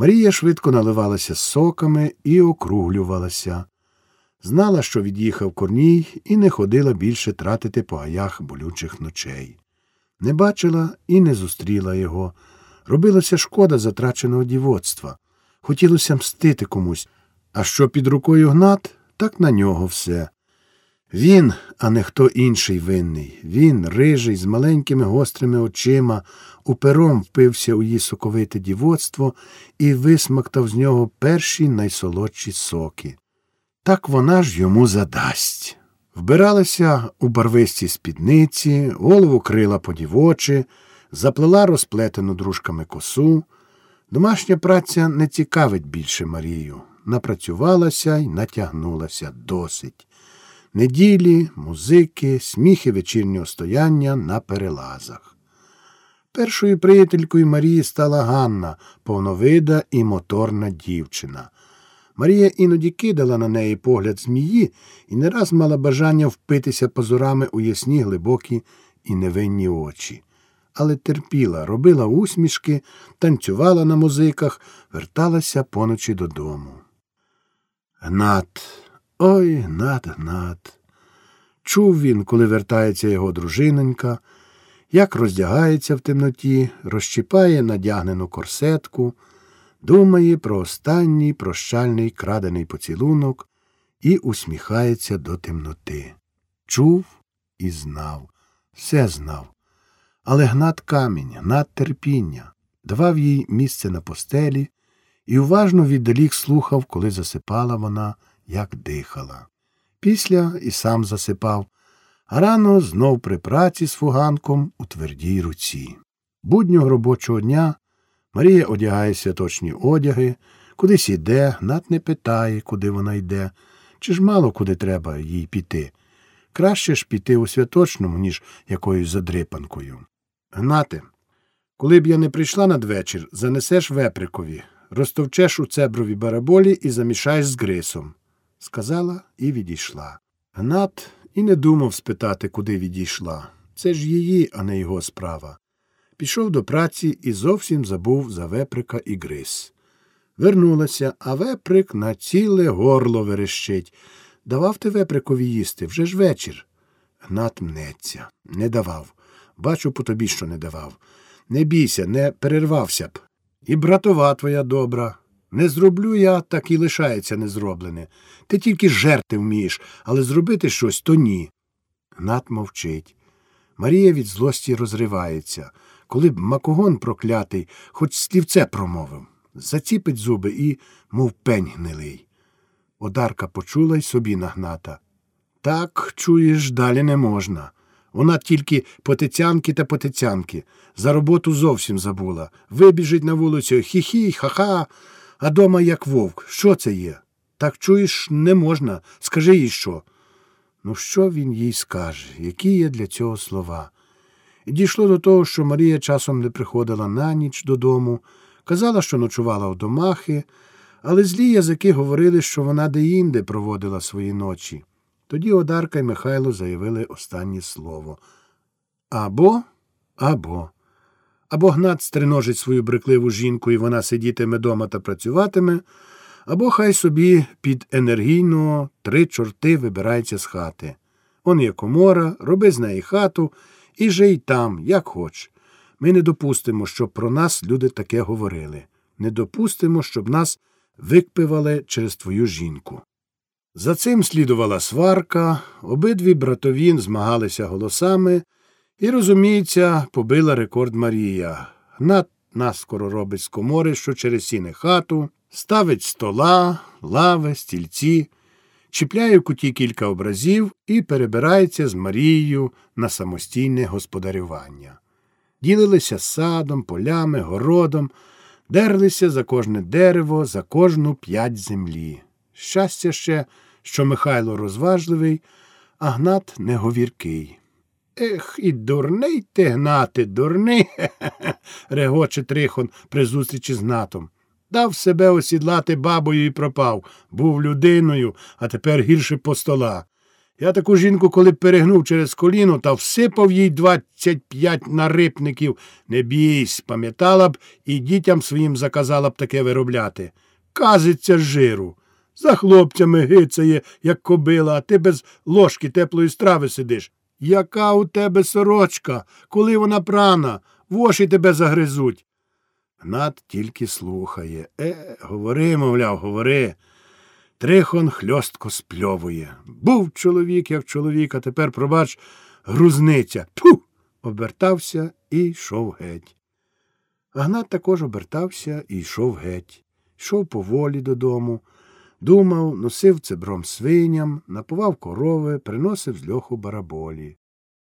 Марія швидко наливалася соками і округлювалася. Знала, що від'їхав корній, і не ходила більше тратити по гаях болючих ночей. Не бачила і не зустріла його. Робилася шкода затраченого дівоцтва. Хотілося мстити комусь, а що під рукою гнат, так на нього все. Він, а не хто інший винний. Він, рижий, з маленькими гострими очима, упером впився у її соковите дівоцтво і висмактав з нього перші найсолодші соки. Так вона ж йому задасть. Вбиралася у барвисті спідниці, голову крила подівочі, заплела розплетену дружками косу. Домашня праця не цікавить більше Марію. Напрацювалася й натягнулася досить. Неділі, музики, сміхи вечірнього стояння на перелазах. Першою приятелькою Марії стала Ганна, повновида і моторна дівчина. Марія іноді кидала на неї погляд змії і не раз мала бажання впитися позорами у ясні глибокі і невинні очі. Але терпіла, робила усмішки, танцювала на музиках, верталася поночі додому. Гнат, ой, Гнат, Гнат. Чув він, коли вертається його дружинонька, як роздягається в темноті, розчіпає надягнену корсетку думає про останній прощальний крадений поцілунок і усміхається до темноти. Чув і знав, все знав. Але гнат камінь, гнат терпіння, давав їй місце на постелі і уважно віддалік слухав, коли засипала вона, як дихала. Після і сам засипав, а рано знов при праці з фуганком у твердій руці. Буднього робочого дня Марія одягає святочні одяги, кудись іде, Гнат не питає, куди вона йде, чи ж мало куди треба їй піти. Краще ж піти у святочному, ніж якоюсь задрипанкою. Гнате, коли б я не прийшла надвечір, занесеш веприкові, розтовчеш у цеброві бараболі і замішаєш з грисом, сказала і відійшла. Гнат і не думав спитати, куди відійшла. Це ж її, а не його справа пішов до праці і зовсім забув за веприка і гриз. Вернулася, а веприк на ціле горло верещить. Давав ти веприкові їсти вже ж вечір. Гнат мнеться. Не давав. Бачу по тобі, що не давав. Не бійся, не перервався б. І братова твоя добра. Не зроблю я, так і лишається незроблене. Ти тільки жерти вмієш, але зробити щось то ні. Гнат мовчить. Марія від злості розривається коли б макогон проклятий, хоч слівце промовив, заціпить зуби і, мов пень гнилий. Одарка почула й собі нагната. Так, чуєш, далі не можна. Вона тільки потицянки та потицянки. За роботу зовсім забула. Вибіжить на вулицю хі-хі, ха-ха, а дома як вовк. Що це є? Так чуєш, не можна. Скажи їй що. Ну, що він їй скаже? Які є для цього слова? І дійшло до того, що Марія часом не приходила на ніч додому, казала, що ночувала в домахи, але злі язики говорили, що вона деінде проводила свої ночі. Тоді Одарка і Михайло заявили останнє слово або, або. Або гнат стриножить свою брекливу жінку, і вона сидітиме дома та працюватиме, або хай собі під енергійного три чорти вибирається з хати. Он є комора, роби з неї хату і жий там, як хоч. Ми не допустимо, щоб про нас люди таке говорили. Не допустимо, щоб нас викпивали через твою жінку. За цим слідувала сварка, обидві братові змагалися голосами, і, розуміється, побила рекорд Марія. Гнат наскоро робить з комори, що через сіни хату, ставить стола, лави, стільці чіпляє в куті кілька образів і перебирається з Марією на самостійне господарювання. Ділилися садом, полями, городом, дерлися за кожне дерево, за кожну п'ять землі. Щастя ще, що Михайло розважливий, а Гнат неговіркий. Ех, і дурний ти, Гнати, дурний. регоче Трихон при зустрічі з Гнатом. Дав себе осідлати бабою і пропав. Був людиною, а тепер гірше по стола. Я таку жінку, коли перегнув через коліно та всипав їй двадцять п'ять нарипників, не бійсь, пам'ятала б і дітям своїм заказала б таке виробляти. Казиться жиру. За хлопцями гицає, як кобила, а ти без ложки теплої страви сидиш. Яка у тебе сорочка, коли вона прана, воші тебе загризуть. Гнат тільки слухає. Е, говори, мовляв, говори. Трихон хльостко спльовує. Був чоловік, як чоловік, а тепер, пробач, грузниця. Ту. Обертався і йшов геть. Гнат також обертався і йшов геть. Йшов поволі додому, думав, носив цебром свиням, напував корови, приносив з льоху бараболі.